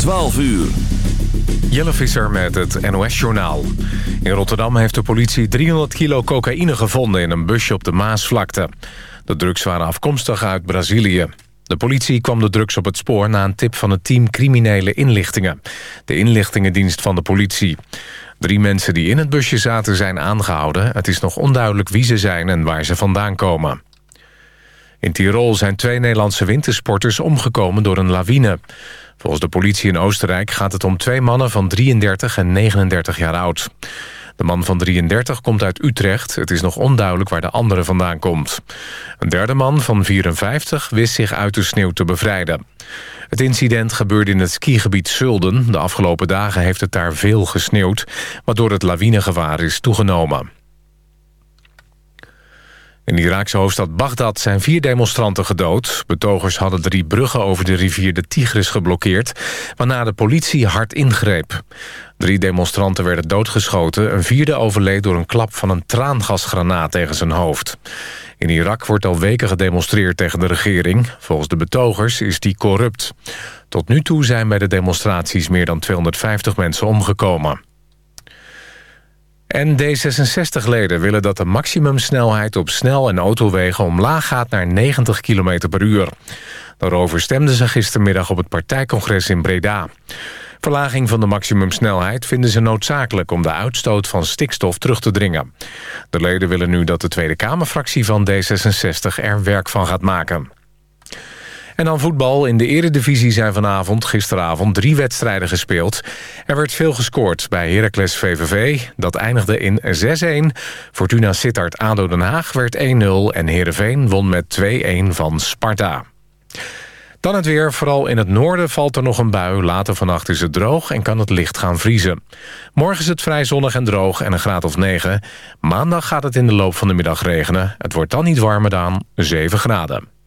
12 uur. Jelle Visser met het NOS-journaal. In Rotterdam heeft de politie 300 kilo cocaïne gevonden... in een busje op de Maasvlakte. De drugs waren afkomstig uit Brazilië. De politie kwam de drugs op het spoor na een tip van het team criminele inlichtingen. De inlichtingendienst van de politie. Drie mensen die in het busje zaten zijn aangehouden. Het is nog onduidelijk wie ze zijn en waar ze vandaan komen. In Tirol zijn twee Nederlandse wintersporters omgekomen door een lawine. Volgens de politie in Oostenrijk gaat het om twee mannen van 33 en 39 jaar oud. De man van 33 komt uit Utrecht. Het is nog onduidelijk waar de andere vandaan komt. Een derde man van 54 wist zich uit de sneeuw te bevrijden. Het incident gebeurde in het skigebied Zulden. De afgelopen dagen heeft het daar veel gesneeuwd... waardoor het lawinegevaar is toegenomen. In de hoofdstad Bagdad zijn vier demonstranten gedood. Betogers hadden drie bruggen over de rivier de Tigris geblokkeerd... waarna de politie hard ingreep. Drie demonstranten werden doodgeschoten. Een vierde overleed door een klap van een traangasgranaat tegen zijn hoofd. In Irak wordt al weken gedemonstreerd tegen de regering. Volgens de betogers is die corrupt. Tot nu toe zijn bij de demonstraties meer dan 250 mensen omgekomen. En D66-leden willen dat de maximumsnelheid op snel- en autowegen omlaag gaat naar 90 km per uur. Daarover stemden ze gistermiddag op het partijcongres in Breda. Verlaging van de maximumsnelheid vinden ze noodzakelijk... om de uitstoot van stikstof terug te dringen. De leden willen nu dat de Tweede Kamerfractie van D66 er werk van gaat maken. En dan voetbal. In de eredivisie zijn vanavond, gisteravond, drie wedstrijden gespeeld. Er werd veel gescoord bij Heracles VVV. Dat eindigde in 6-1. Fortuna Sittard ADO Den Haag werd 1-0. En Heerenveen won met 2-1 van Sparta. Dan het weer. Vooral in het noorden valt er nog een bui. Later vannacht is het droog en kan het licht gaan vriezen. Morgen is het vrij zonnig en droog en een graad of 9. Maandag gaat het in de loop van de middag regenen. Het wordt dan niet warmer dan 7 graden.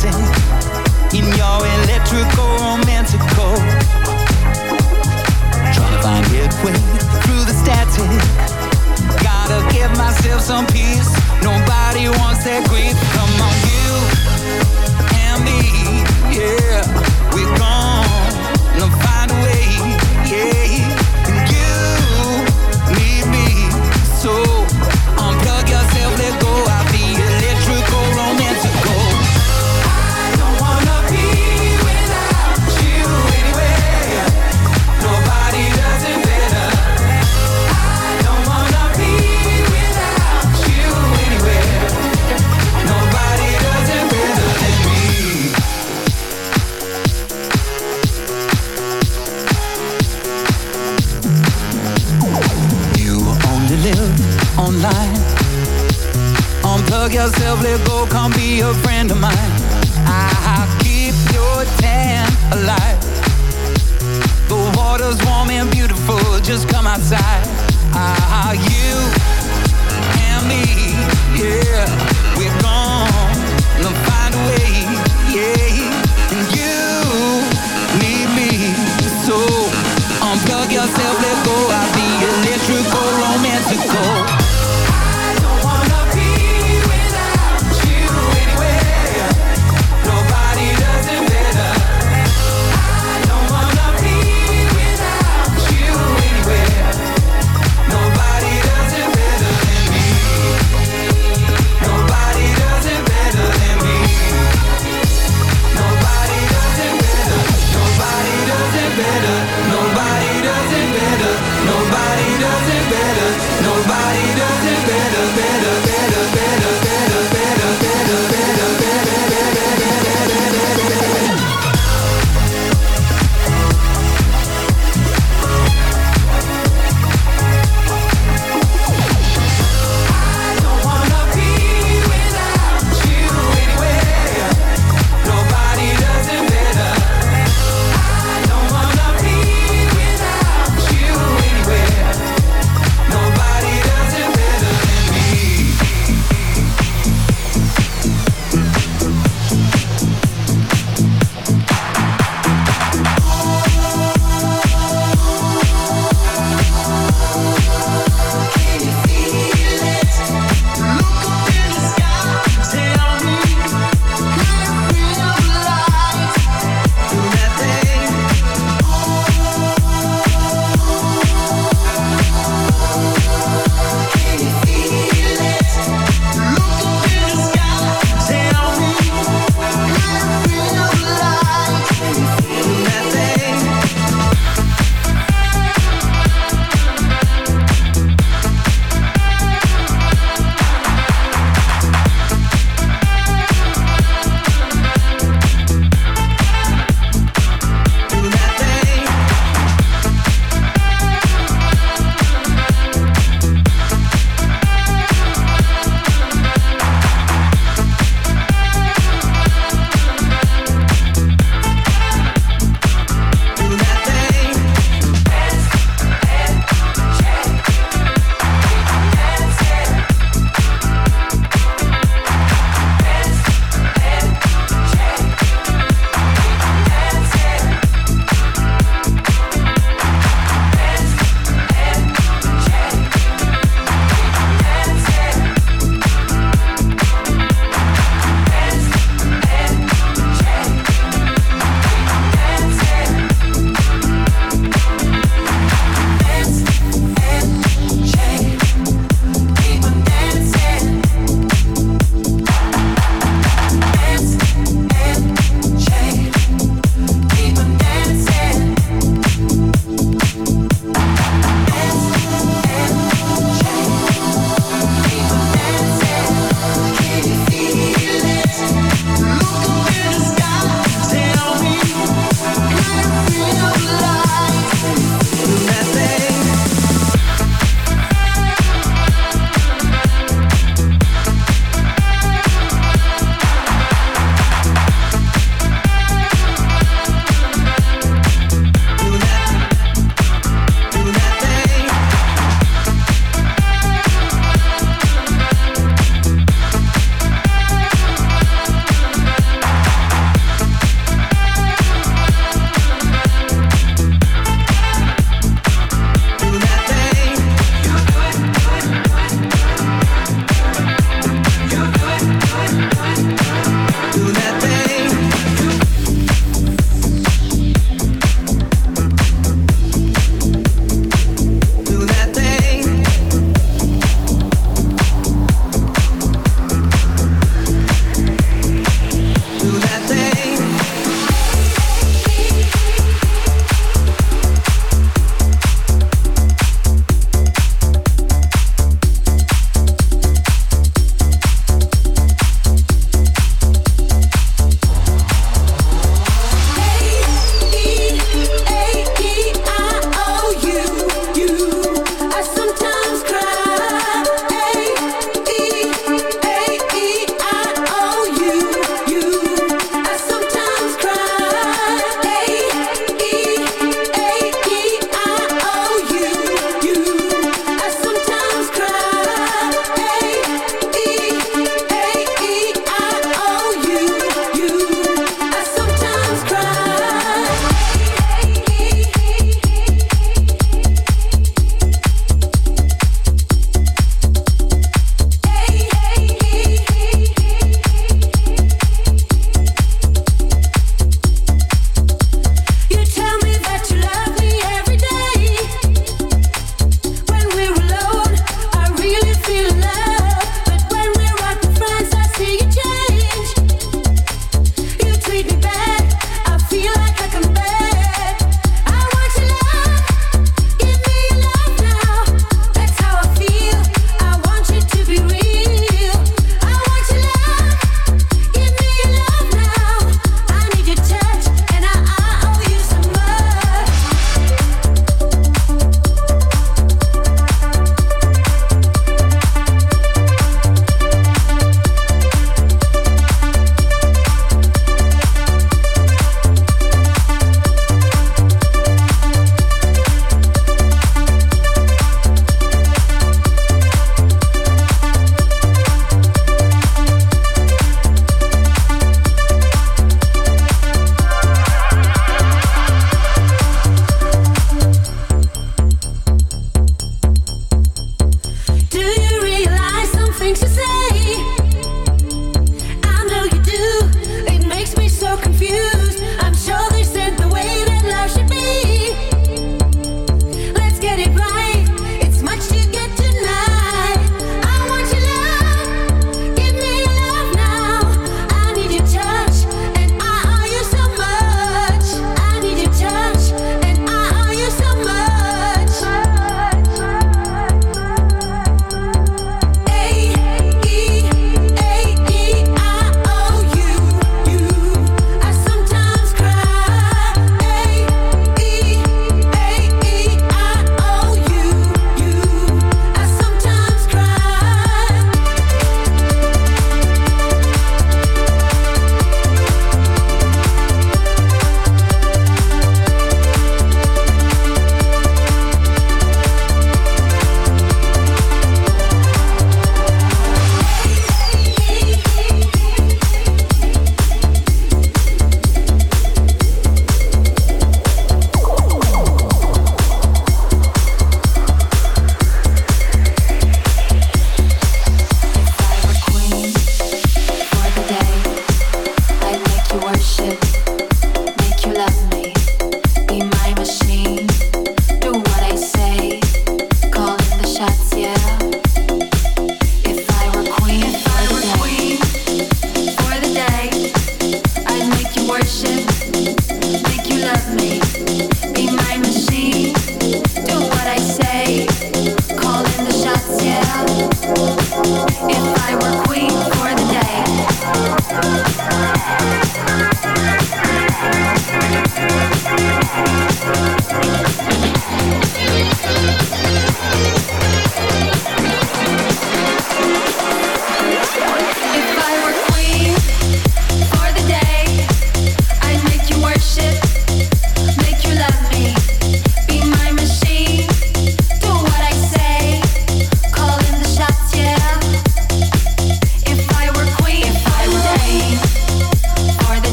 Automatic in your electrical romantical. Trying to find headway through the static. Gotta give myself some peace. Nobody wants that grief. 12 let go, can't be a friend of mine. I'll keep your tan alive. The water's warm and beautiful, just come outside. Ah, you and me, yeah.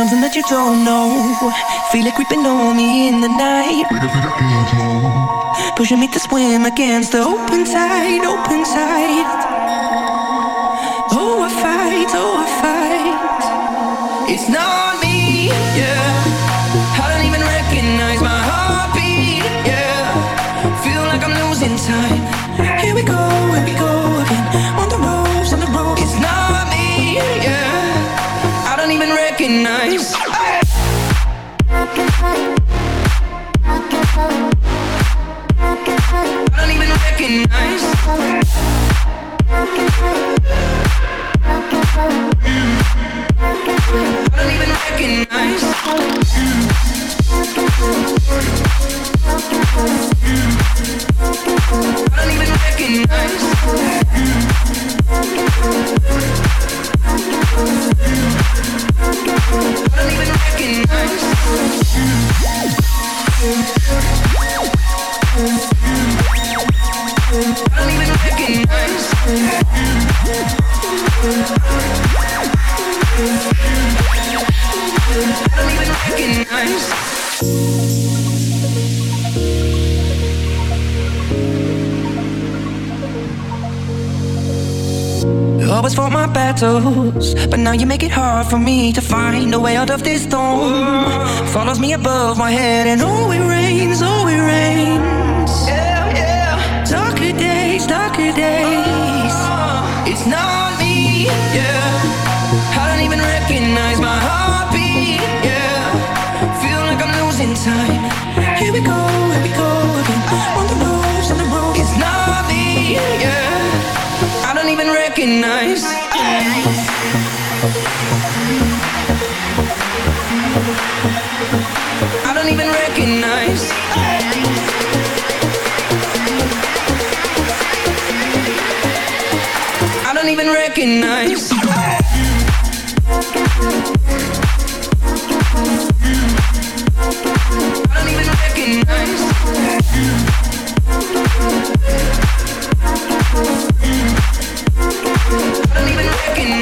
Something that you don't know. Feel it creeping on me in the night. Pushing me to swim against the open tide, open tide. I don't even recognize I don't even recognize. I battles, but now you make it hard for me to find a way out of this storm. Follows me above my head, and oh, it rains, oh, it rains. Yeah, yeah. Darker days, darker days. It's not me, yeah. I don't even recognize my heartbeat, yeah. Feel like I'm losing time. Here we go, here we go again. On the ropes, on the ropes. It's not me, yeah. Recognize. I don't even recognize. I don't even recognize. I don't even recognize.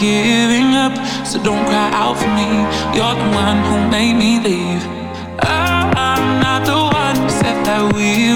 giving up. So don't cry out for me. You're the one who made me leave. I'm not the one who said that we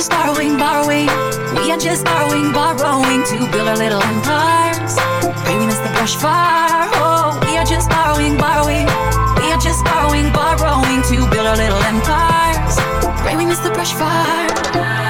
just borrowing, borrowing. We are just borrowing, borrowing to build our little empires. Pray we miss the brush fire. Oh, we are just borrowing, borrowing. We are just borrowing, borrowing to build our little empires. Pray we miss the brush fire.